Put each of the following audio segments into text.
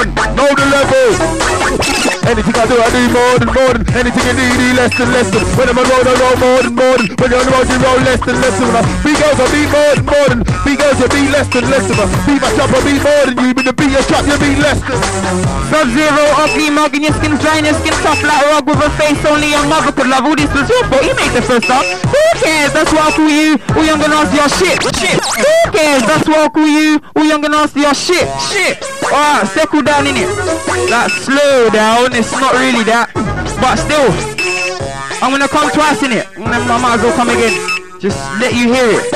on, know the level. Anything I do, I do more than more than anything you need, need less than less than. When I'm on road, I roll more than more than. When you're on the road, you roll less than less than. When I beat girls, I beat more than more than. Beat girls, you beat less than less than. I beat my trap, I beat more than you. When you beat your trap, you beat less than. Sub zero, ugly mug, and your skin's dry and your skin tough like rug with a face only your mother could love. All this was your fault, you made the first up. Who cares? That's why I call you. All young and nasty, your shit. Shit. Who cares? That's why I call you. All young and nasty, your shit. Shit. Alright, settle down in it. Like slow down. It's not really that, but still, I'm gonna come twice in it. I might as well come again. Just let you hear it.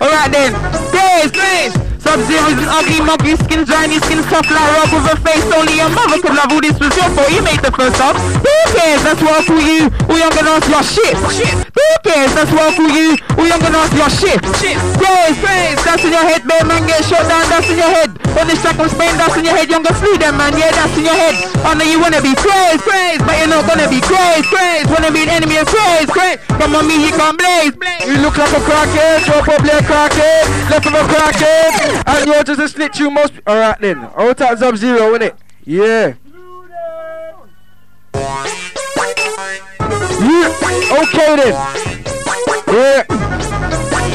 Alright then. Grace, Grace. Sub-Zero is an ugly monkey, skin shiny, skin tough like rock with a face only your mother could love. All this was your fault, you made the first up. Who cares? That's why I call you. All young and nasty, your shit. Who cares? That's why I call you. All young and nasty, your shit. Grace, Grace. That's in your head, man. Man get shot down. That's in your head. On this track I'm Spain, that's in your head. Younger flew them, man. Yeah, that's in your head. I know you wanna be crazy, crazy, but you're not gonna be crazy, crazy. Wanna be an enemy of crazy, crazy. Come on, me, he can blaze, blaze. You look like a crackhead, you're probably a crackhead, left of a crackhead, and you're just a snitch. You most. Alright then, all times up zero, innit? Yeah. Yeah. Okay then. Yeah.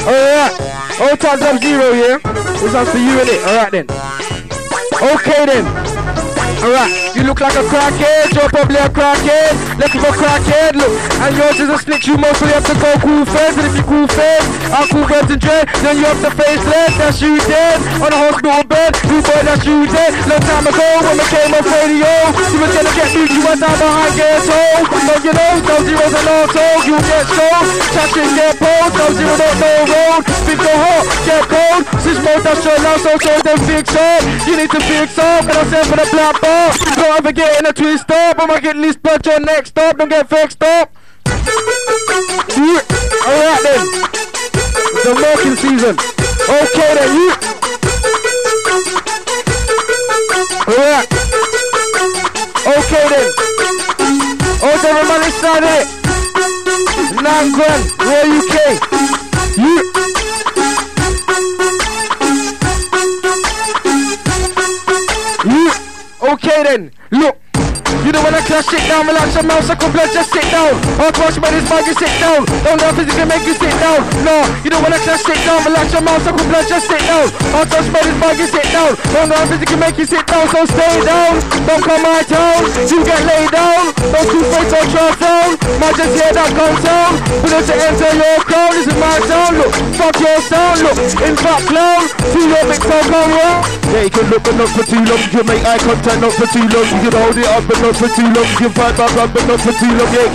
Alright. All times up zero, yeah? This one's for you, innit? Alright then. Okay then. Alright, you look like a crackhead, you're probably a crackhead. Let's go crackhead, look. And yours is a snitch, you mostly have to go cool feds. And if you cool feds, I'll cool feds and dread. Then you have to face less, that's you dead. On a hospital bed, you boy, that's you dead. Long time ago, when we came off radio, you was gonna get me, you went down behind ghetto. So you know, no zeros and auto, you get sold. Touch and get bold, no zero, no, no road. Big go hot, get cold. Since mode, that's your now, so so then fix up. You need to fix up, and I said for the black bar. Don't ever get in a twist up. I might get this punch on next up. Don't get vexed up. Alright then. The milking season. Okay then, you. Alright. Okay then. Oh, money started. Nine grand. Royal UK. When I clash sit down, relax your mouth, suck blood, just sit down. I'll crush my this bag, sit down. Don't know if it's gonna make you sit down. No, you when I clash sit down, relax your mouth, suck blood, just sit down. I'll crush my this sit down. Don't know if it's gonna make you sit down, so stay down. Don't come my town, you get laid down. Don't too afraid to trust down. Might just hear that gun sound. Put it to enter your crown, this is my town. Look, fuck your sound, look, in fact clown. See your big toe come. Yeah, you can look but not for too long. You can make eye contact not for too long. You can hold it up but not for too long. You fight back up but not for too long. Yeah,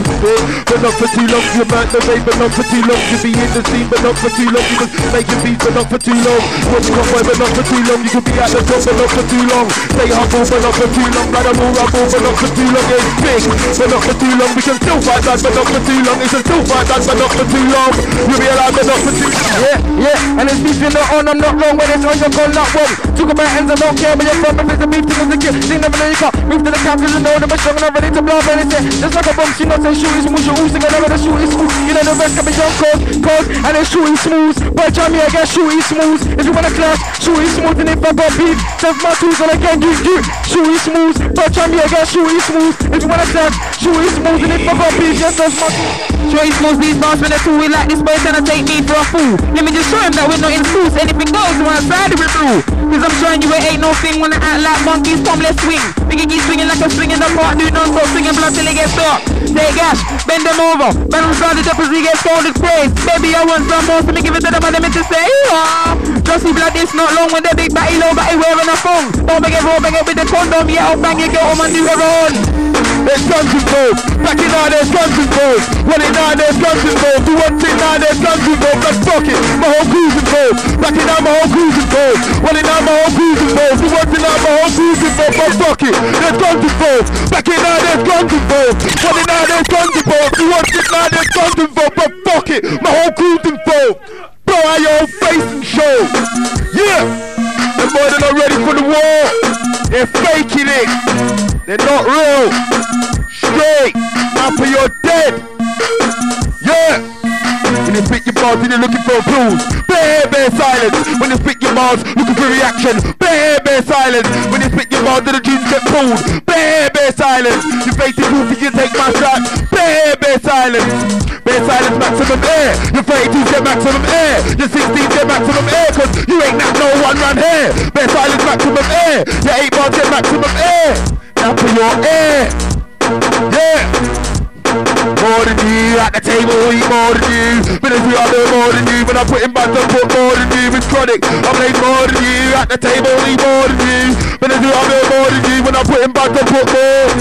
but not for too long. You might the way but not for too long. You be in the scene but not for too long. You can make your beat but not for too long. Watch convoy but not for too long. You can be at the top but not for too long. Stay humble but not for too long. Like a more rumble but not for too long. It's big but not for too long. We can still fight back but not for too long. It's still fight back but not for too long. You realize but not for too long. Yeah, yeah, and it's beef you're not on. I'm not wrong when it's on. You're gone not wrong. Talk about ends, I don't care where you're from. If it's a beef, is a kid. They never know you can't move to the camp cause you know them are and I'm ready to blow up anything. Just like a bomb, she not say Shooty Smooth. You're oozing and I'm gonna Shooty Smooth. You know the rest can be young cold, cold, and then Shooty Smooth. But try me, I get Shooty Smooth. If you wanna clash, Shooty Smooth. And if I got beef, just my tools and I can do you. Shooty Smooth. But try me, I get Shooty Smooth. If you wanna clash, Shooty Smooth. And if I got beef, just that's my tools. His most these bars when they're two like this boy to take me for a fool. Let me just show him that we're not in schools. Anything goes, we're outside of it through. Cause I'm showing you it ain't no thing I act like monkeys, come let's swing. We keep swinging like a swing in the park, do non stop swinging blood till it gets dark. Say gash, bend them over. Bend them started up as we get scolded praise. Baby, I want some more, so me give it to them and them to say, yeah. Just blood this not long when they big batty low batty wearing a phone. Don't make it raw, bang it with the condom, yeah, I'll bang it, get on my new heroin. There's guns involved. Back in now, there's guns involved. When it now, there's guns involved. Do one thing now, there's guns involved. Let's fuck it. My whole crew's involved. Back in my whole involved. When it now, my whole involved. Do one thing now, my whole crew's involved. But fuck it. There's guns involved. Back in now, involved. When it now, there's guns involved. Do one thing now, there's guns involved. But fuck it. My whole crew's involved. Blow out your face and show. Yeah. The boys are not ready for the war. They're faking it. They're not real. Straight. Now for your dead. Yeah. When you pick your and you're looking for applause. Baby. bare silence. When you spit your bars, looking for reaction. Bare, bare silence. When you spit your bars, the dreams get pulled. Bare, bare silence. You face it, proof you take my shot. Bare, bare silence. Bare silence, maximum air. Your 32 get maximum air. Your 16 get maximum air. Cause you ain't not no one run here. Bare silence, maximum air. Your 8 bars get maximum air. Now for your air. Yeah. More than you at the table, eat more than you. But if we are doing more than you, when I put in back to put more than you. It's chronic. I play more than you at the table, eat more than you. But if we are doing more than you, when I put in back to put more.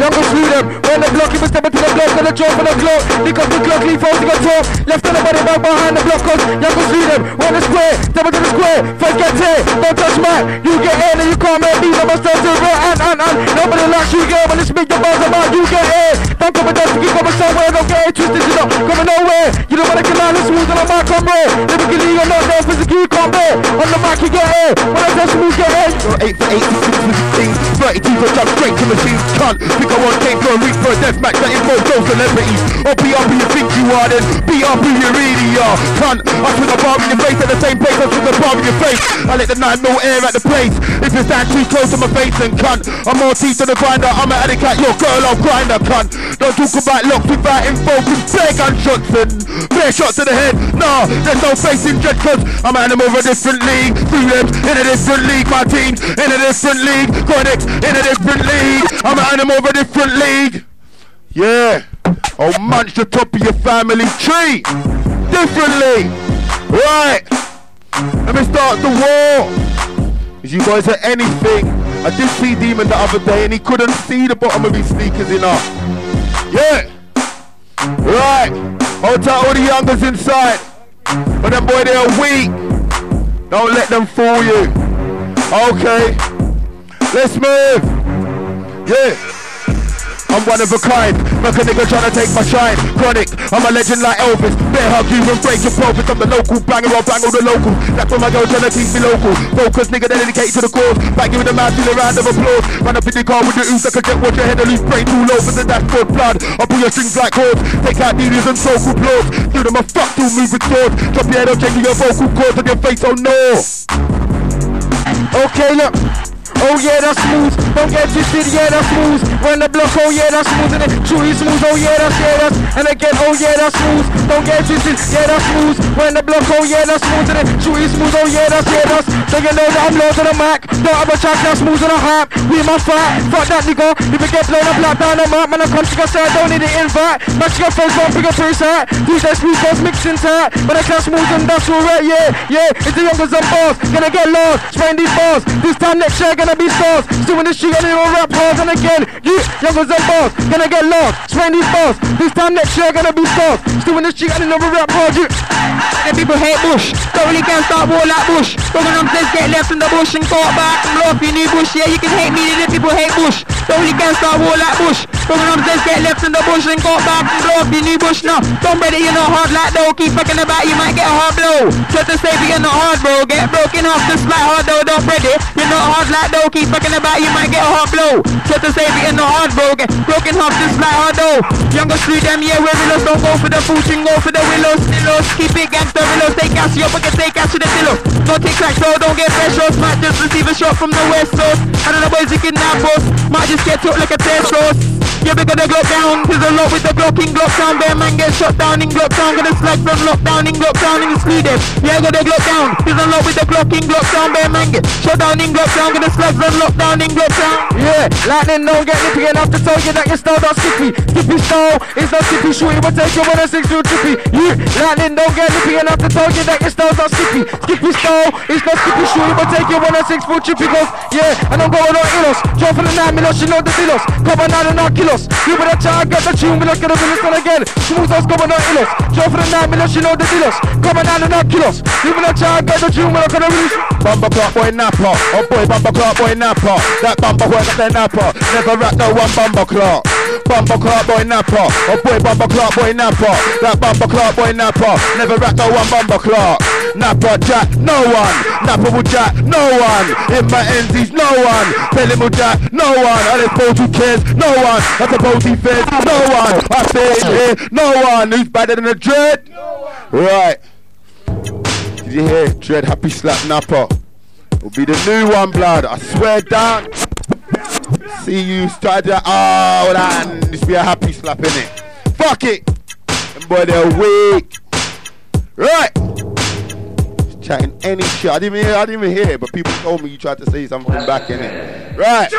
Younger freedom, when the block, he was stepping to the block, and the drop on the clock. Lick up the clock, leave falls, got top. Left on the body, back behind the block, cause younger freedom, when the square, step to the square. First get here, don't touch mine. You get in and you can't make me, must start to run, and, and, and. Nobody likes you, girl, when it's me, the bars about you get in. Don't come and dance, you come somewhere, don't get it twisted, you know, coming nowhere. You don't wanna come out and smooth on the mic, come here. Lyrically, you're not there, physically, you can't bear. On the mic, you get here. When I tell smooth, get. You're 8 for 8, 6 for 16, 32 for jump straight to machines, cunt. Think I want came for a reach for a death match that involves those celebrities. Or be up who you think you are, then be up who you really are, cunt. I swing a bomb in your face at the same place I swing a bomb in your face. I let the 9 mil air at the place. If you stand too close to my face, then cunt. I'm more teeth than a grinder, I'm an addict at your girl, I'll grind her, cunt. Don't talk about locks without cause bare gunshots and bare shots to the head. Nah, there's no face in dread, cause I'm an animal of a different league. Three limbs in a different league, my team's in a different league. Chronics in a different league. I'm an animal of a different league. Yeah. I'll munch the top of your family tree. Differently. Right. Let me start the war. If you guys are anything, I did see Demon the other day and he couldn't see the bottom of his sneakers enough. Yeah. Right. Hold tight all the youngers inside. But them boy, they're weak. Don't let them fool you. Okay. Let's move. Yeah. I'm one of a kind. Fuck a nigga trying to take my shine. Chronic, I'm a legend like Elvis. Bear hug you and break your profits. I'm the local banger, I'll bang all the local. That's why my girl trying to keep me local. Focus, nigga, dedicated to the cause. Back you with a mouth to a round of applause. Run up in the car with the ooze, I can get watch your head and lose brain too low for the dashboard blood. I'll pull your strings like cords. Take out needles and soulful blows. Do them a fuck till moving swords. Drop your head, I'm changing your vocal cords on your face, oh no. Okay, look. Oh yeah, that's smooth. Don't get twisted, yeah, that's smooth. Run the block, oh yeah, that's smooth. And it truly smooth, oh yeah, that's yeah, that's. And again, oh yeah, that's smooth. Don't get twisted, yeah, that's smooth. Run the block, oh yeah, that's smooth. And it truly smooth, oh yeah, that's yeah, that's. So you know that I'm low to the mic. Don't have a track that's smooth on the hype. We my fight. Fuck that nigga. If it get blown up, black down the map, man, I come to your side, don't need an invite. Match your face, one bigger first hat. Who's that smooth, goes mixing tight. But I can't smooth and that's alright, yeah, yeah. It's the youngers and bars. Gonna get lost, spraying these bars. This time next year, gonna be stars. Still in the street, gonna do rap hard and again. You, youngers and bars, gonna get lost, spraying these bars. This time next year, gonna be stars. Still in the street, gonna do rap. You. The people hate Bush. Don't really can't start war like Bush. Don't them says get left in the bush and go back and up your new bush. Yeah, you can hate me, the people hate Bush. Don't really can't start war like Bush. Don't them says get left in the bush and go back and up your new bush. No, don't ready, you're not hard like though. Keep fucking about, you might get a hard blow. Try to say but you're not hard, bro. Get broken off just like hard though, don't ready. You're not hard like though. Keep fucking about, you might get a hard blow. Try to say but you're not hard, bro. Get broken off just like hard though. Younger street them, yeah, we're. Don't go for the footing, go for the willows. Willows, keep it gangster, willows. Take gas, you up, can take gas to the pillow. Don't take cracks, bro. Don't get fresh. Might just receive a shot from the west coast. I don't know boys you kidnap us. Might just get took like a test. Yeah, got the Glock down. There's a lot with the Glock in Glock down. Bear man get shot down in Glock down. Gonna slag from lockdown in Glock in the speed them. Yeah, got the Glock down. There's a lot with the Glock in Glock down. Bear man get shot down in Glock down. Gonna slag from lockdown in Glock down. Yeah, lightning don't get nippy enough to tell you that your style not skippy. Skippy style is not skippy shooty, but take you on a six real trippy. You, lightning don't get nippy enough to tell you that your style's not skippy. Skippy style is not skippy shooty, but take you on a six real trippy. Cause, yeah, and I'm going on illos. Drop for the nine milos, you know the dealos. Come on, nine and not kilos. You better try get the tune, we look at the minutes and again. Smooth us, come on, not illos. Drop for the nine milos, you know the dealos. Come on, and not kilos. You better try get the tune, we look at the release. Bumper clock boy napper. Oh boy, bumper clock boy napper. That bumper boy got the napper. Never rap no one bumper clock. Bumper clock boy napper. Oh boy, bumper clock boy napper. That bumper clock boy napper. Never rap no one bumper clock. Napper jack, no one. Napper will jack, no one. In my ends, no one. Him will jack, no one. I suppose who cares, no one. I suppose he fears, no one. I say it here, no one. Who's better than a dread? Right. Did you hear? Dread Happy Slap Napper. Will be the new one, blood. I swear down. See you start that. Oh, that. This be a happy slap, innit? Fuck it. Boy, they're weak. Right. Chatting any shit. I didn't even hear, I didn't even hear it, but people told me you tried to say something back in it. Right.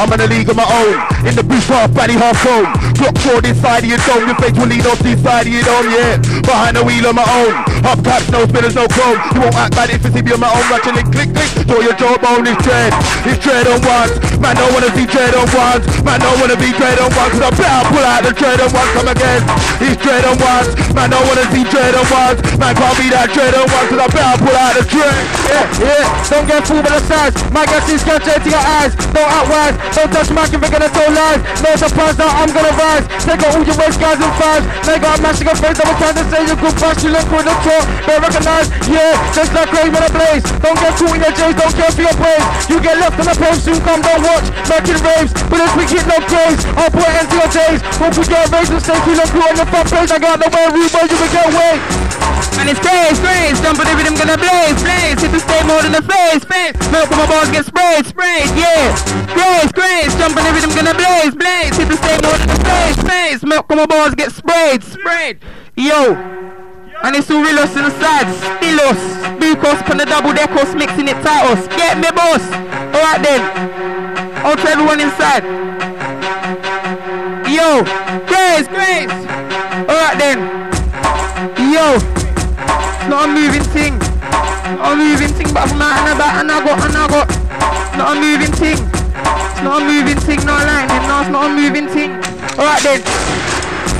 I'm in a league of my own. In the booth, half body, half phone. Clock forward inside of your dome. Your face will lead off the side of your dome, yeah. Behind the wheel of my own. Hop caps, no spinners, no chrome. You won't act bad if it's me on my own. Ratchet and click, click. Throw your jawbone, it's dread. It's dread on ones. Man, don't wanna see dread on ones. Man, don't wanna be dread on ones. Cause I better pull out the dread on ones. Come again. It's dread on ones. Man, don't wanna see dread on ones. Man, can't be that dread on ones. Cause I better pull out the dread. Yeah, yeah. Don't get fooled by the size. My guys is gotcha to your eyes. Don't act wise. Don't touch my if you're gonna tell lies. No surprise that I'm gonna rise. Take out all your waste guys and fives. Nigga, I'm mashing a face. I'm trying to say you good bust. You look through the talk. But recognize, yeah, just like Grave in a blaze. Don't get caught in your J's. Don't care for your praise. You get left on the page. Soon come, don't watch. Making raves. But this week hit no praise. I'll put it into your days. Hope we get raised and stay cool and cool on the front page. I got the way, rude boy. You can get away. And it's craze, craze, jumping the rhythm gonna blaze, blaze, hit the state mode in the face, face, milk from my balls get sprayed, sprayed, yeah. Craze, craze, jumping the rhythm gonna blaze, blaze, hit the state mode in the face, face, milk from my balls get sprayed, sprayed, yo. And it's all real us inside, still us, Bukos on the double deckos mixing it tight us, get me boss. Alright then, out to everyone inside. Yo, craze, craze. Alright then, yo. Not a moving thing. Not a moving thing, but from and about and I got and I got. Not a moving thing. It's not a moving thing, not lightning. No, it's not a moving thing. Alright then.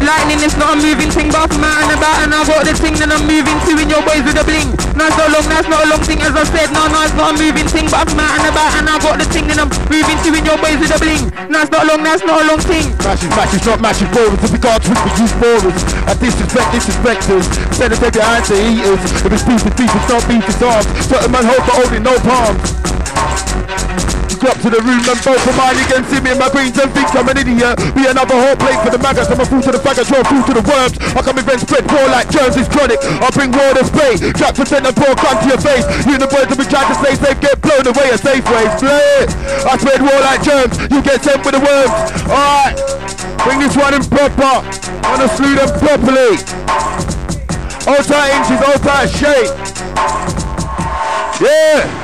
Lightning is not a moving thing, but from out and about and I got the thing that I'm moving to in your ways with a bling. It's not long, that's not a long thing as I said. No, no, it's not a moving thing, but from out and about and I got the thing that I'm moving to in your ways with a bling. It's not long, that's not a long thing. Matches, matches, not matches, ballers. If we can't twist, we use ballers. I disrespect disrespectors. Send us your hands to eaters. If it's beef, it's beef, it's not beef, it's arms. Certain man hold for holding no palms. Drop to the room and both of mine you can see me in my brains and think I'm an idiot. Be another whole plate for the maggots. I'm a fool to the faggots, raw fool to the worms. I come event spread war like germs, it's chronic. I bring war to spray. Trap for a pour crime to your face. You and the boys will be trying to stay safe, get blown away a safe way. Split. I spread war like germs. You get sent with the worms. Alright. Bring this one in proper. Wanna slew them properly. All tight inches, all tight shape. Yeah.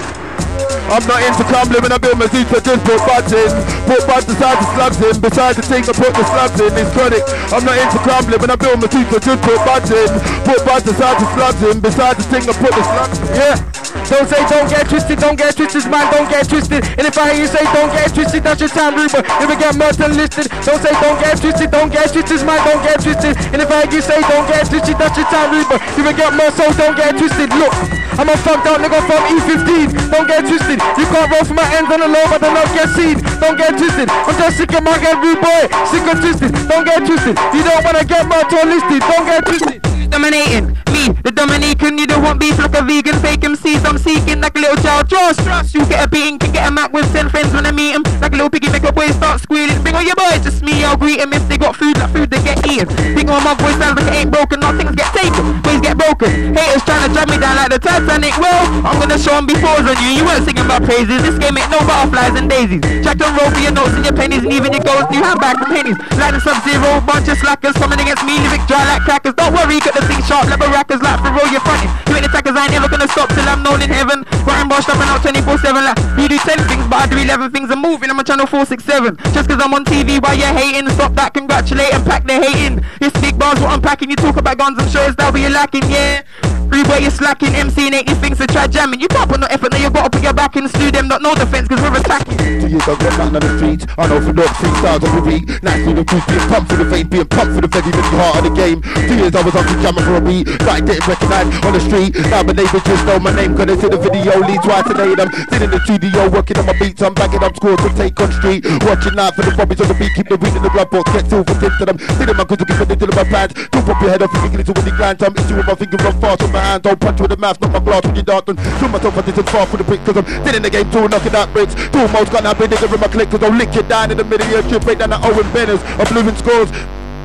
I'm not into crumbling when I build my suits, I just put buds in. Put buds beside the slabs in. Beside the thing, I put the slabs in. It's chronic. I'm not into crumbling when I build my suits, I just put buds in. Put buds beside the slabs in. Beside the thing, I put the slabs in. Yeah. Don't say don't get twisted, don't get twisted, man, don't get twisted. And if I hear you say don't get twisted, that's your time, Ruber. If we get murdered and listed, don't say don't get twisted, don't get twisted, man, don't get twisted. And if I hear you say don't get twisted, that's your time, Ruber. If we get murdered, so don't get twisted. Look, I'm a fucked out nigga from E15. Don't get twisted. You can't roll for my ends on the low, but the not get seen. Don't get twisted. I'm just sick of my rude boy. Sick of twisted. Don't get twisted. You don't wanna get murdered or listed. Don't get twisted. Dominating the Dominican, you don't want beef like a vegan, fake MCs. I'm seeking like a little child. Trust, trust. You get a beating, can get a Mac with 10 friends when I meet him. Like a little piggy, make a boy start squealing. Bring on your boys, just me, I'll greet him. If they got food, like food, they get eaten. Bring on my voice, sounds like it ain't broken. Now things get taken, boys get broken. Haters trying to drag me down like the Titanic. Well, I'm gonna show them before on you. You weren't singing about praises. This game ain't no butterflies and daisies. Jack and roll for your notes and your pennies, and even your goals. New handbag from pennies. Like the sub zero, bunch of slackers coming against me. Lyric dry like crackers. Don't worry, got the thing sharp, level rackers like for roll your fronting. You ain't attackers, I ain't never gonna stop till I'm known in heaven. Grind bar stopping out 24 7. Like, you do 10 things, but I do 11 things. I'm moving, on channel 467. Just cause I'm on TV while you're hating, stop that, congratulate and pack the hating. It's big bars, what I'm packing. You talk about guns, I'm sure it's that you're lacking, yeah. Free boy, you're slacking, MC ain't your things to try jamming. You can't put no effort, now you gotta put your back in, slew them, not no defense, cause we're attacking. Two years I've got on the streets. I know for not three stars on the beat. Nice the truth, being pumped for the vein, being pumped for the very, very heart of the game. Two years I was on the jamming for a beat. Started getting recognised on the street. Now my neighbours just know my name, gonna see the video leads twice today. day. I'm sitting in the studio working on my beats. I'm backing up scores to take on the street. Watching out for the bobbies on the beat, keep the beat in the rub box, get silver tips to them. Sitting my good to keep it into my plans. Don't pop your head off and thinking it's when you grind. I'm with my finger run fast with my hand. Don't punch with the mouth, not my glass when you dart. And show myself I didn't far for the brick, cause I'm still in the game, too, knocking out bricks. Two modes got now big nigga in my click, cause I'll lick you down in the middle of your trip, break down the Owen Benners. I'm losing scores.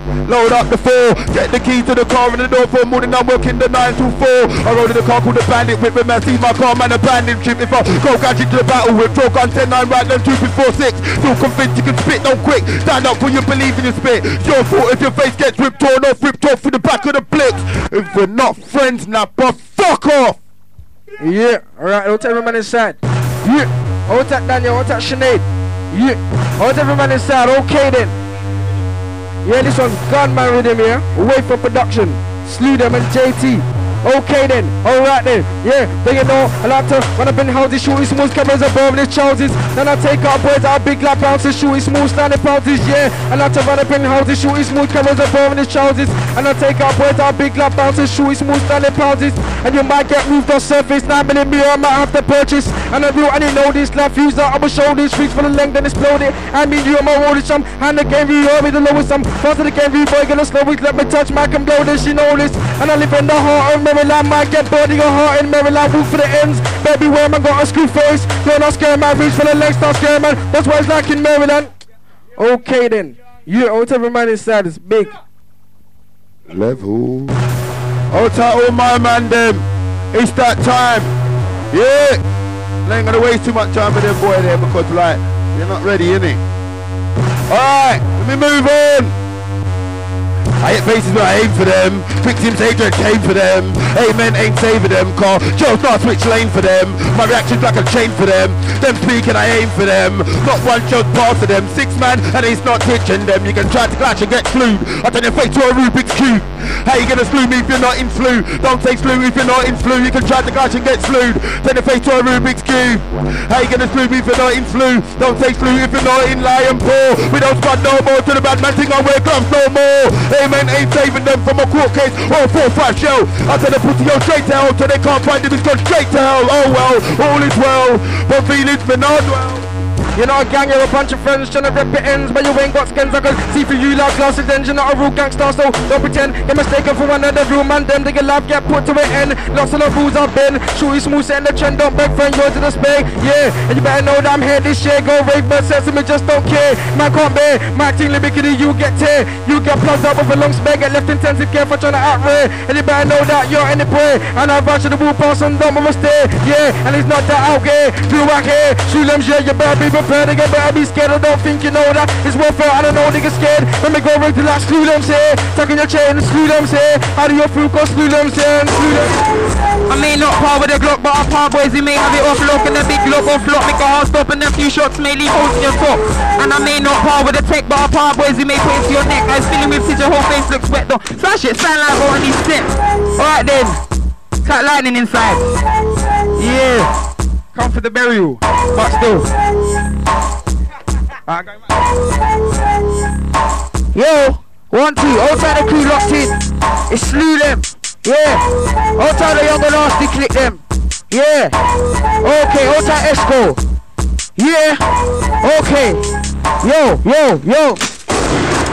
Load up the four, get the key to the car and the door for morning. I'm working the nine to four. I rode in the car called the bandit with When I see my car, man, a bandit trip. If I go gadget to the battle with draw gun 10 9 right then 2 before 6. Feel convinced you can spit, don't quick. Stand up when you believe in your spit. It's your fault if your face gets ripped torn off, ripped off through the back of the blitz. If we're not friends now, but fuck off. Yeah, alright, don't every man inside. Yeah, hold that Daniel, hold that Sinead. Yeah, hold every man inside, okay then. Yeah, this one's Gunman Rhythm here. Away from production. Slew them and JT. Okay then, alright then, yeah, then you know, I like to run up in houses, shooting small cameras above the trousers. Then I take out boys out big lap bounces, shooting small standing bounces, yeah. I like to run up in houses, shooting small cameras above the trousers. And I take out boys out big lap bounces, shooting small standing bounces. And you might get moved off surface, 9 millimeter, I might have to purchase. And I real, I didn't know this, left fuse out, I'ma show this, reach for the length and explode it. I mean, you on my road, some, and the game view, me the lowest, some, fast to the game view, boy, gonna slow it, let me touch, my can blow this, you know this. And I live in the heart of Maryland, might get body or heart in Maryland, walk for the ends. Baby, where man got a screw face? You're not scared, man, reach for the legs, not scared, man. That's what it's like in Maryland. Okay then, you, whatever man inside is big. Level. Oh, Hold tight, all my man, them. It's that time. Yeah. I ain't gonna waste too much time with them boy there because, like, you're not ready, innit? Alright, let me move on. I hit faces I aim for them. Victims hatred came for them. Amen ain't saving them. Call Joe not switch lane for them. My reaction's like a chain for them. Them speak and I aim for them. Not one shot past to them. Six man and he's not twitching them. You can try to clash and get flued. I turn your face to a Rubik's Cube. How you gonna slew me if you're not in flu? Don't say slew if you're not in flu. You can try to clash and get slewed. Turn your face to a Rubik's Cube. How you gonna slew me if you're not in flu? Don't say slew if you're not in lion poor. We don't squad no more to the bad man thing. I wear gloves no more. Amen ain't saving them from a court case or a 4-5 shell. I tell the pussy yo straight to hell till they can't find it. It's gone straight to hell. Oh well, all is well. But feelings for not well. You're not a gang, you're a bunch of friends trying to rip it ends, but you ain't got skins. I can see for you like glasses, then you're not a real gangster, so don't pretend you're mistaken for the real man. Them, they get life get put to an end. Lots of the rules I've been. Shooty smooth, setting the trend, don't beg friend, yours to the spade. Yeah, and you better know that I'm here this year. Go rave, but me just don't care. Man can't bear, my team lyrically, you get tear. You get plugged up with a long spare, get left intensive care for trying to out rare. And you better know that you're in the prayer. And I rush to the wall pass on a stare. Yeah, and it's not that out here. Feel right here. Shoot them, yeah, you better be prepared to get better be scared. I don't think you know that it's warfare. I don't know niggas scared. When we go right to that, screw them, say. Tuck in your chain, screw them, say. How do you feel? Cause screw them, say. Screw them. I may not par with the Glock, but our par boys, we may have it off lock and the big lock off lock. Make a hard stop and a few shots may leave holes in your foot. And I may not par with the tech, but our par boys, we may put into your neck. I was feeling with your whole face looks wet though. Slash it, sound like all these. Alright then, cut lightning inside. Yeah. Come for the burial. But still. Yo, one, two, outside the crew locked in. It slew them. Yeah. Outside the young and nasty click them. Yeah. Okay, outside Esco. Yeah. Okay. Yo, yo, yo.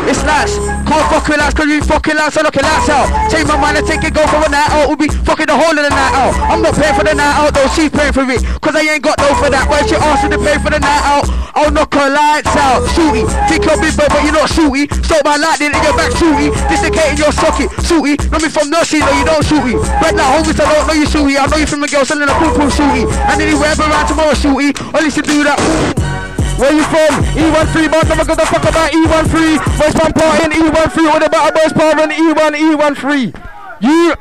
It's nice. Can't fuck with us cause you fucking loud, so knock your lights out. Change my mind and take it, go for a night out. We'll be fucking the whole of the night out. I'm not paying for the night out though, she's paying for it. Cause I ain't got no for that. Why she asking to pay for the night out? I'll knock her lights out. Shooty, think you're big but you're not shooty. Stop my lightning in your back, shooty. Dislocating your socket, shooty. Know me from nursery, no you don't shooty. Red light homies, I don't know you shooty. I know you from the girl selling a pool pool shooty. And anywhere around tomorrow shooty. Only to do that. Where you from? E13, but never gonna fuck about E13. West Palm party in E13 with the battle boys in E1, E13. You.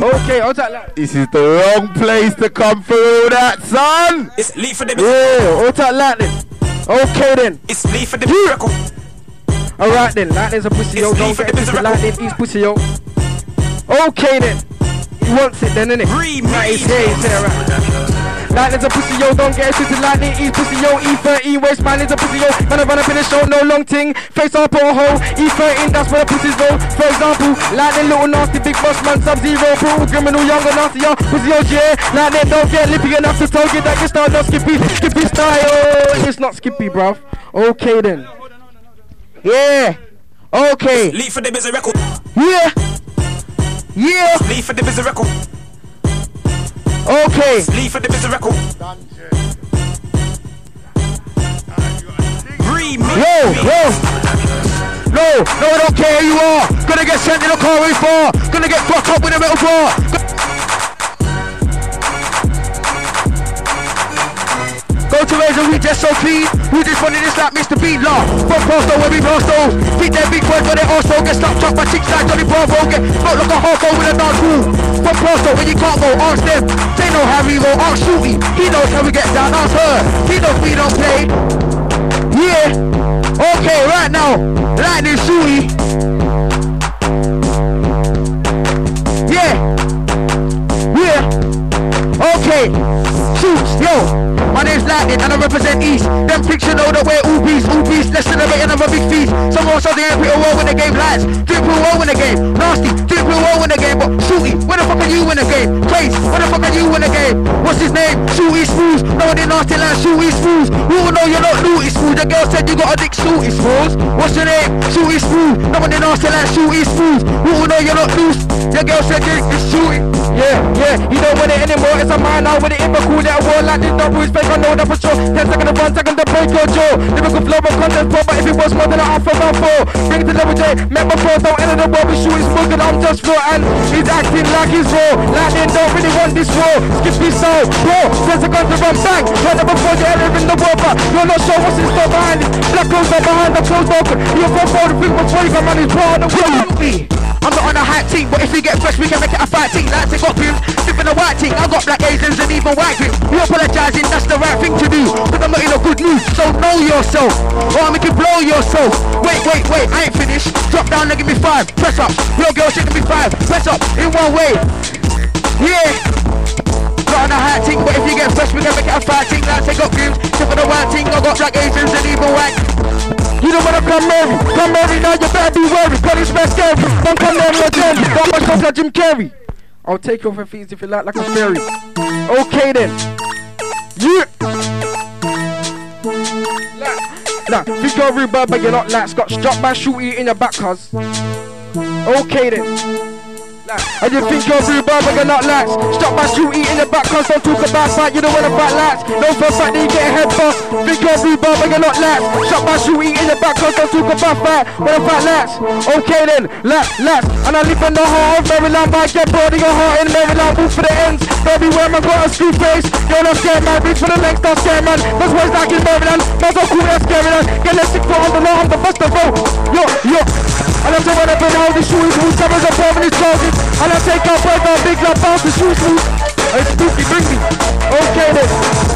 Okay, how's that like? This is the wrong place to come through that, son. It's leave for the Yeah, how's that lightning? Okay then. It's leave for the Yeah. Alright then, lightning's a pussy yo. Don't get the it lightning is pussy yo. Okay then. He wants it then, innit? Remix. Right, he's here, he's here, right. Lightning's a pussy yo, don't get it twisted. Lightning is pussy yo. E13 waste man is a pussy yo. Man, I run up in the show, no long ting. Face up or hole. E13, that's where the pussies go. For example, lightning, little nasty, big boss man, sub zero, brutal, criminal, younger, nasty, yo. Pussy yo, yeah. Lightning, don't get lippy enough to tell you that you style not skippy. Skippy style. It's not skippy, bruv. Okay then. Yeah. Okay. Leave for the busy record. Yeah. Yeah. Leave for the busy record. Okay. Leave for the. Remix. Yo, yo. No, no, I don't care who you are. Gonna get sent in a car way far. Gonna get fucked up with a metal bar. Razor, we just running this like Mr. Bean law. From Prosto, where we those. Beat their big boys when they also get slapped up by chicks like Johnny Bravo. Get not like a half with a dance rule. From Prosto, when you can't go, ask them. They know how we roll, ask Shooty. He knows how we get down, ask her. He knows we don't play. Yeah. Okay, right now. Lightning Shooty. Yeah. Yeah. Okay. Shoots, yo. My Lightning and I represent East. Them picture know that we're all beast, all beast. Less than a bit of a big feast. Someone they ain't pretty well when the game lights. Do it pretty well when the game. Nasty, do it pretty well when the game. But Shooty, where the fuck are you in the game? Craze, where the fuck are you in the game? What's his name? Shooty Smooth. No one nasty like Shooty Smooth. Who will know you're not Looty Smooth? The girl said you got a dick Shooty Smooth. What's your name? Shooty Smooth. No one nasty like Shooty Smooth. Who will know you're not loose? The girl said you it's Shooty. Yeah, yeah, you don't want it anymore. It's a man now with it in the cool that war like this double is fake. I know that for sure. Ten seconds of one second to break your jaw. Lyrical flow of content pro, but if it was more than a half of round four, bring it to level J. Met before, don't enter the war. We shooting smoke and I'm just raw and he's acting like he's raw. Lightning don't really want this war. Skip his soul, bro. Ten seconds to run back. Heard it before you enter in the war, but you're not sure what's in store behind it. Black clothes are behind the closed door. You're from for the thing before you come on his raw. The me. I'm not on a hype team, but if we get fresh, we can make it a fight team. Like they got grooms, different a white team. I got black Asians and even white grooms. You apologizing, that's the right thing to do. Cause I'm not in a good mood, so know yourself. Or make you blow yourself. Wait, wait, wait, I ain't finished. Drop down and give me five. Press up. Your girl, she give me five. Press up in one way. Yeah. Not on a high team, but if you get fresh, we can make it a fight team. Like they got grooms, different a white team. I got black Asians and even white. You don't wanna come marry, come marry now you better be worried, cause it's best scary. Don't come marry again, don't much talk like Jim Carrey. I'll take off your feet if you like, like a fairy. Okay then. Yeah. Nah, think you're rude, but you're not lax. Got struck by shooty in your back, cuz. Okay then. I just think you're rude, but you're not lax. Struck by shooty in the back, cuz. Don't talk about fight, you don't wanna fight lax. No for a fact that you get a head bust. Think you're rude, but you're not lax. Struck by shooty in the back, cuz. Don't talk about fight, wanna fight lax. Okay then, lax, lax. And I live in the heart of Maryland, but I get bored of your heart in Maryland. Move for the ends. Baby, where man got a screw face. You're not scared, man. Reach for the next, not scared, man. That's why it's like in Maryland. Man, so cool, that's scary, man. Get less sick for on the law, I'm the first to go. Yo, yo. And I'm the one up in how the shoes move. Sevens are forming charges. And I don't take out break on big love, bounce the shoes move. Hey, spooky, bring me. Okay then.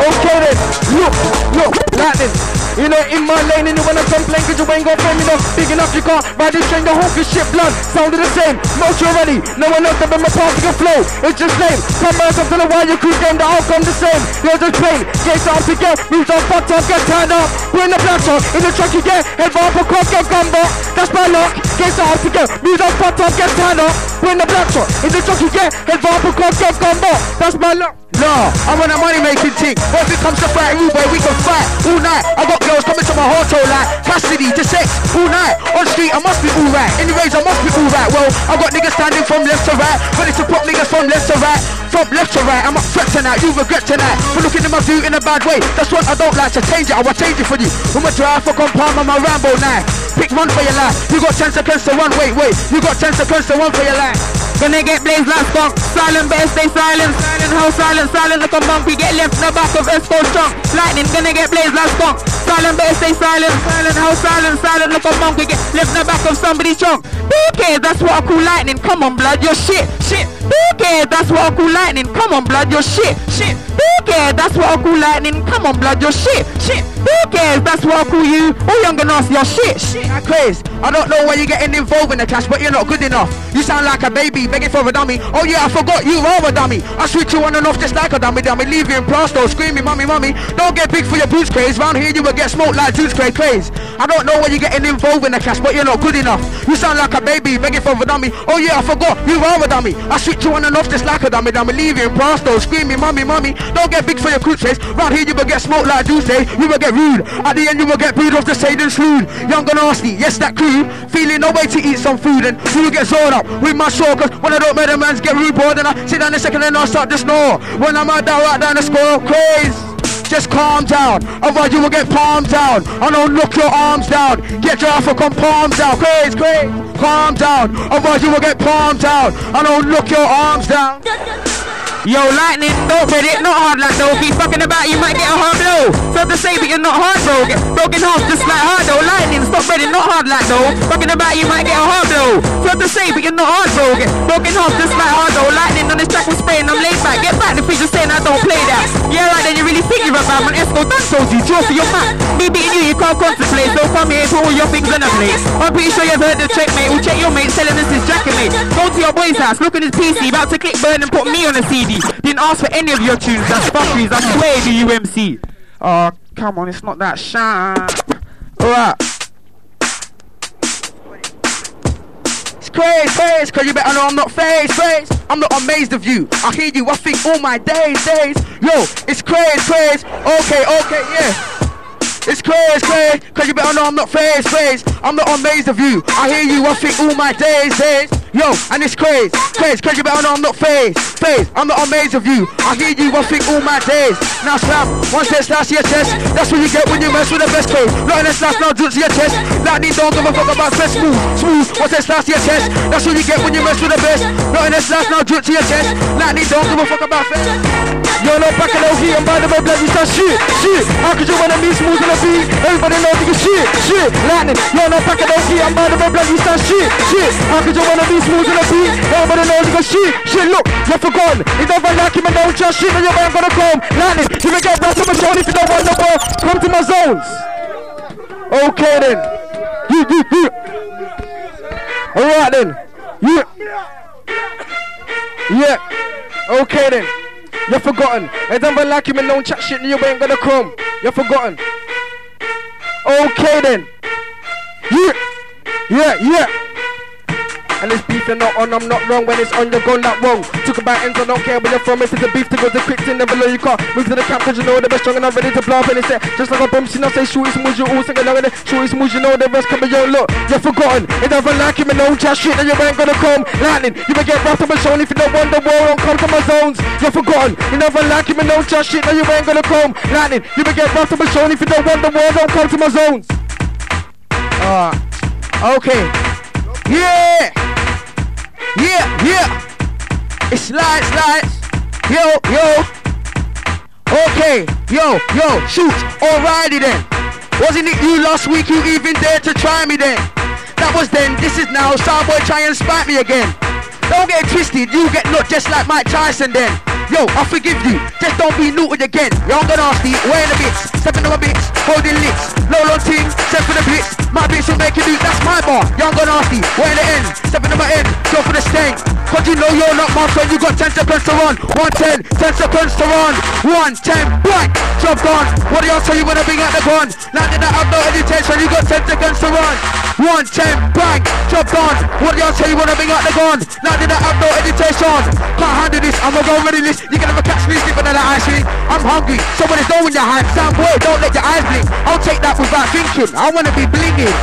Okay then. Look, look, lightning. You know, in my lane, and you wanna complain, cause you ain't got fame enough. Big enough, you can't ride this train, the whole good shit blunt. Sounded the same, you already. No one else up in my party can flow. It's just lame. Come on, come to the while you crew game, the outcome the same. You're just plain. Get up to get, moves on, fucked up, get turned up. In the black truck, in the truck you get, head for cross, get back. That's my luck. Get up to get, moves on, fucked up, get turned up. In the black truck, in the truck you get, head for cross, get back. That's my luck. Nah, I'm on a money making tick. But if it comes to fighting boy, we can fight all night. I got girls coming to my hotel oh, like custody to sex all night. On street, I must be alright. Anyways, I must be alright. Well, I got niggas standing from left to right. Ready to pop niggas from left to right. From left to right, I'm upset tonight. You regret tonight for looking at my view in a bad way. That's what I don't like to change it. I will change it for you. When my drive for compound, I'm a Rambo now. Pick one for your life. You got 10 seconds to run. Wait, wait. You got 10 seconds to run for your life. Gonna get blazed like skunk. Silent, better stay silent. Silent, how silent, silent like a monk. We get left in the back of Esco trunk. Lightning gonna get blazed like skunk. Silent, better stay silent. Silent, how silent, silent like a monk. We get left in the back of somebody's trunk. Who cares? That's what I call lightning. Come on, blood, you're shit, shit. Who cares? That's what I call lightning. Come on, blood, you're shit, shit. Who cares? That's what I call lightning. Come on, blood, you're shit, shit. Who cares? That's what I call you. Oh, young and nasty, you're shit, shit. That craze. I don't know why you're getting involved in the clash, but you're not good enough. You sound like a baby begging for a dummy. Oh yeah, I forgot you are a dummy. I switch you on and off just like a dummy dummy. Leave you in plaster, screaming, mummy, mummy. Don't get big for your boots craze. Round here you will get smoked like juice craze craze. I don't know why you're getting involved in the clash, but you're not good enough. You sound like a baby begging for a dummy. Oh yeah, I forgot you are a dummy. I switch you on and off just like a dummy dummy. In plaster, screaming, mummy, mummy. Don't get big for your craze. Round here you will get smoked like juice craze. You will get rude. At the end you will get booed off the Satan sloon. Young and nasty, yes that crew. Feeling no way to eat some food and you will get zoned up with my show. Cause when I don't make the man's get rude boy, then I sit down a second and I start to snore. When I'm out down right down the score, craze. Just calm down. Otherwise you will get palms down. I don't look your arms down. Get your African palms down. Crazy, crazy. Calm down. Otherwise you will get palms down. I don't look your arms down. Yo, lightning, don't read it, not hard like though. Be fucking about, you might get a hard blow. So to say, but you're not hard, bro. Get broken hearts just like hard though. Lightning, stop reading, not hard like though. Fucking about, you might get a hard blow. So to say, but you're not hard, bro. Get broken hearts just like hard though. Lightning on this track was spraying, I'm laid back. Get back, the feature saying I don't play that. Yeah, right, then you really think you're about man. Esco done told you, draw for your mat. Me beating you, you can't contemplate. So come here, put all your things in a place. I'm pretty sure you've heard the trick, mate. We'll check your mate selling this is jacket, mate. Go to your boy's house, look at his PC, about to click burn and put me on a CD. Didn't ask for any of your tunes, that's fuckeries, I swear the UMC. Oh, come on, it's not that sharp. Alright. It's crazy, crazy, cause you better know I'm not phased, phased. I'm not amazed of you. I hear you, I think all my days, days. Yo, it's crazy, crazy. Okay, okay, yeah. It's crazy, crazy, cause you better know I'm not phased, phased. I'm not amazed of you. I hear you, I think all my days, days. Yo, and it's crazy, crazy, cause you better know I'm not phased, phased. I'm not amazed of you. I hear you, I think all my days. Now slam, one set slash your chest. That's what you get when you mess with the best code. Not in the slash, now drip to your chest. Lightning don't give a fuck about best smooth, smooth. One set slash your chest. That's what you get when you mess with the best. Not in the slash, now drip to your chest. Lightning don't give a fuck about best. Yo, no back in OG and by the way, blood, you start shit, shit. How could you wanna be smooth on the beat? Everybody knows you can shit, shit. Lightning, yo, no back in OG and by the way, blood, you start shit, shit. How could you wanna be smooth on the beat? Everybody knows you can shit, shit. Look, you're forgotten. It's never like him and don't just shit, and your man gonna come. Lightning, you will get back to my zone if you don't want the ball. Come to my zones. Okay then. You, you, you. Alright then. Yeah. Yeah. Okay then. You're forgotten. I never like him and don't chat shit and you ain't gonna come. You're forgotten. Okay then. Yeah. Yeah, yeah. And it's beef and not on, I'm not wrong when it's on, you're going that wrong. Talk about ends, I don't care where you're from. If it's a beef to go to quick to never know you can't move to the camp cause you know the best strong and I'm ready to blow up and it's set. Just like a bomb, see now say shooty smooth, you all sing along and it shooty smooth, you know the rest come yo look, you're forgotten. It never like him and don't chat shit and you ain't gonna come. Lightning, you may get wrapped up and shown if you don't want the war, don't come to my zones. You're forgotten. You never like him and don't chat shit and you ain't gonna come. Lightning, you may get wrapped up and shown if you don't want the war, don't come to my zones. Ah, okay. Yeah! Yeah, yeah. It's lights, lights. Yo, yo. Okay, yo, yo, shoot. Alrighty then. Wasn't it you last week you even dared to try me then? That was then, this is now. Starboy try and spite me again. Don't get twisted, you get knocked just like Mike Tyson then. Yo, I forgive you, just don't be neutered again. Young and nasty, wearing the bits, stepping on my bits, holding lips. Low long team, step for the bits. My bitch will make you do, that's my bar. Young and nasty, wearing the end, stepping on my end, go for the stank. Cause you know you're not my friend, you got 10 seconds to run. 110, 10 seconds to run. 110, blank, job done. What do y'all tell you when I bring out the gun? Landing that I've no hesitation, you got 10 seconds to run. 110, bang, job done. What do y'all tell you when I bring out the gun? Landing that I've no hesitation. Can't handle this, I'm gonna go ready this. You can never catch me sleeping on the ice cream. I'm hungry, so when it's low in your hand, sound boy, don't let your eyes blink. I'll take that without thinking. I wanna be blinging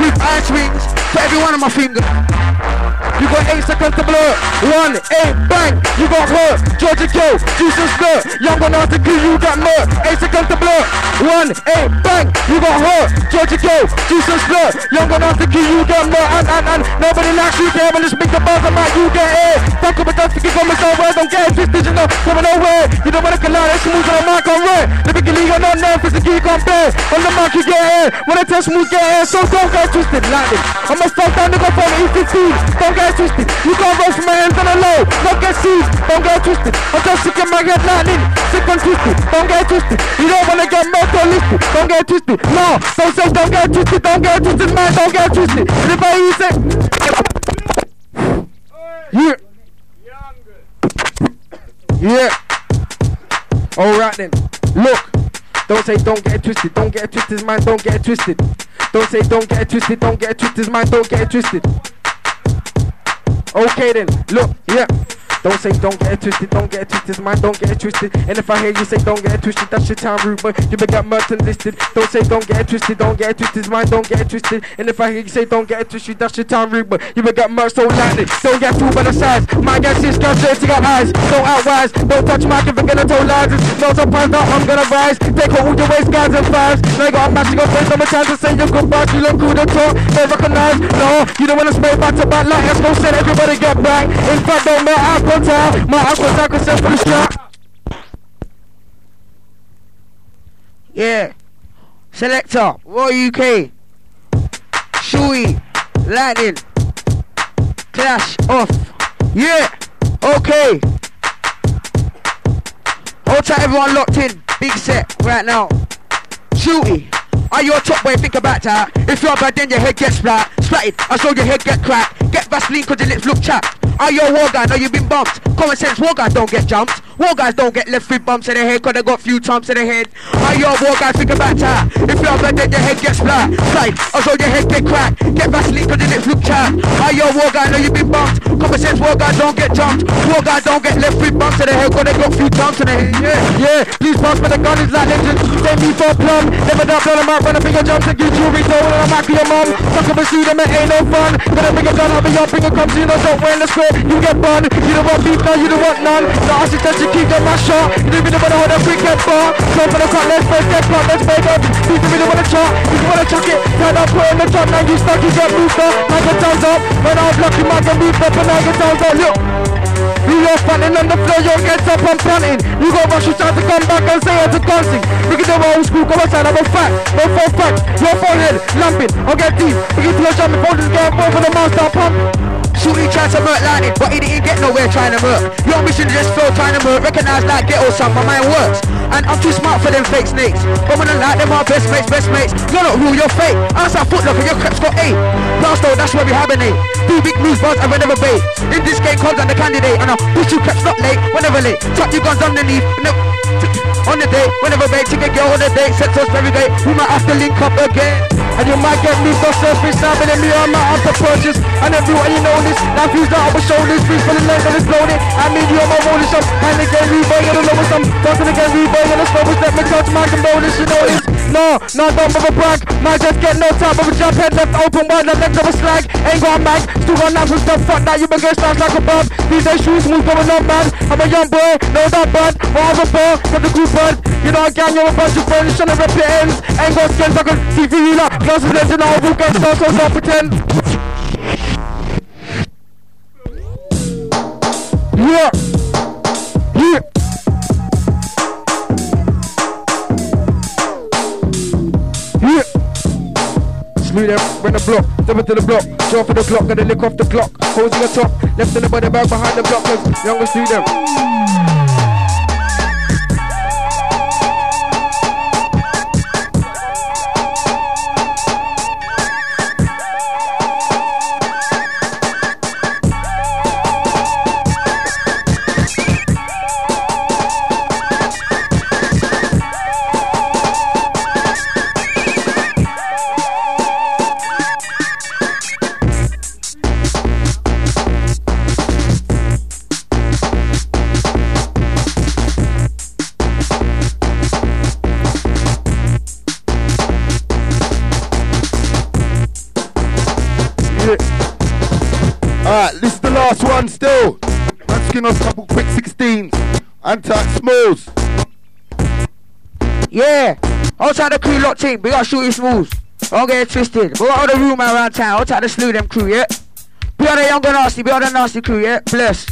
with ice rings for every one of my fingers. You got eight seconds to blow. One, eight, bang. You got hurt. Georgia kill. Juice and skirt. Young one out to kill. You got murk. Eight seconds to blow. One, eight, bang. You got hurt. Georgia kill. Juice and skirt. Young one out to kill. You got murk. And, and, and. Nobody likes you. Care when this big the buzz about you get it. Fuck up a dust to give on myself. I don't get it. Twisted, you know. Coming nowhere. You don't wanna collide. It's smooth on the mic on red. On non nerve. It's the geek on bed. On the mic you get it. When I tell smooth get. So don't get twisted. Lightning. I'm a stop down to go from E15. Don't get twisted. You can't rush my hands on the low. Don't get seized. Don't get twisted. I'm just sick of my head lightning. Sick and twisted. Don't get twisted. You don't wanna get mentalistic. Don't get twisted. No. Don't say don't get twisted. Don't get twisted, man. Don't get twisted. You say. Yeah. Yeah. Alright then. Look. Don't say don't get it twisted. Don't get it twisted, man. Don't get it twisted. Don't say don't get it twisted. Don't get it twisted, man. Don't get it twisted. Okay then, look, yeah. Don't say don't get it twisted, don't get it twisted, man, don't get it twisted. And if I hear you say don't get it twisted, that's your time rude, but you been got Merton listed. Don't say don't get it twisted, don't get it twisted, man, don't get it twisted. And if I hear you say don't get it twisted, that's your time rude, but you been got Mert so lightly. Don't get fooled by the size. My guy six guys dirty got eyes. Don't outwise, don't touch my if I'm gonna tell lies. No surprise, now I'm gonna rise. Take all your waist guys and fives. Now you got a match, you got face, no more chance to say your goodbyes. You look good and talk, they recognize. No, you don't wanna spray back to back like let's go send everybody get back. In fact, don't matter, Contact. My uncle set for the strap. Yeah. Selector, Roy UK. Shui. Lightning. Clash off. Yeah. Okay. Hold tight, everyone locked in. Big set right now. Shooty. Are you a top boy? Think about that. If you're bad, then your head gets flat. Splatted. I saw your head get cracked. Get Vaseline cause your lips look chapped. Are you a war guy? Know you've been bumped. Common sense, war guys don't get jumped. War guys don't get left with bumps in the head cause they got few trumps in the head. Are you a war guy? Think about that. If you're bad, then your head gets flat. Splatted. I saw your head get cracked. Get Vaseline cause your lips look chapped. Are you a war guy? Know you've been bumped. Common sense, war guys don't get jumped. War guys don't get left with bumps in the head cause they got few trumps in the head. Yeah. Yeah, please pass me the gun, it's like legend. Take me for a plum. Never doubt, blow them out, run a bigger jump to get jewelry stolen. I'm back to your mum. Fuck up and shoot them, it ain't no fun. Gonna bring a gun, I'll be up, your finger comes, you know, don't wear the square. You get bun. You don't want beef, now you don't want none. So I suggest you keep them my shot. You don't really wanna hold a quick head bar. Go for the cut, let's first get caught, let's make up. You don't really wanna chop, you don't wanna chuck it. Turn up, put in the top, now you stuck, you get moved up. Now get times up. When I'm lucky, man, get moved up, and now get times up. Look. You are fanning on the floor, you get up and punting. You go rush, you try to come back and say it's a dancing. Look at the old school, come outside, I'm a fact, no full fact. Your forehead, lumping, I'll get deep. You get to your shot, before this game, for the monster pump. he tried to murk lightning, but he didn't get nowhere trying to murk. Your mission just fell trying to murk. Recognize like ghetto son, my mind works. And I'm too smart for them fake snakes. But when I like them, our best mates, best mates. You're not rule, you're fake. Outside footlocker, your creps got eight. Blast though, that's where we hibernate. Do big moves, buzz, and we never bait. In this game, calls on the candidate. And I push you creps not late, whenever late. Trap your guns underneath. No, on the day, whenever bait, take a girl on the day. Set us very great. We might have to link up again. And you might get me for surface stabbing in me on my upper purchase And everyone you know this. Now fuse the upper shoulders Freeze for the length and it's loaded I mean you on my rolling shop And again reborn? You're the lowest I'm talking again reborn. You're the slowest. Let me touch my condolence You know this No, no don't bother brag. Might just get no time of a jump head left open wide Like legs of a slag. Ain't got a mag Still got knives and stuff Fuck that you been getting stars like a bug. These days Shooty Smooth going on man I'm a young boy No that bad. More of a ball Got the group bud. You know I gang you're a bunch of friends. Trying to rip your ends. Ain't got skins like a TV healer Glass of legend all who get stars so don't pretend Yeah Yeah Yeah Slew them, when the block, step into the block, jump for the clock, gotta lick off the clock, holding the top, left in the body bag behind the block, cause youngest Antac Smalls. Yeah. Outside the crew locked in, we got Shooty Smooths. Don't get it twisted. We got all the room around town. Outside the slew them crew, yeah. We are the young and nasty, we are the nasty crew, yeah. Bless.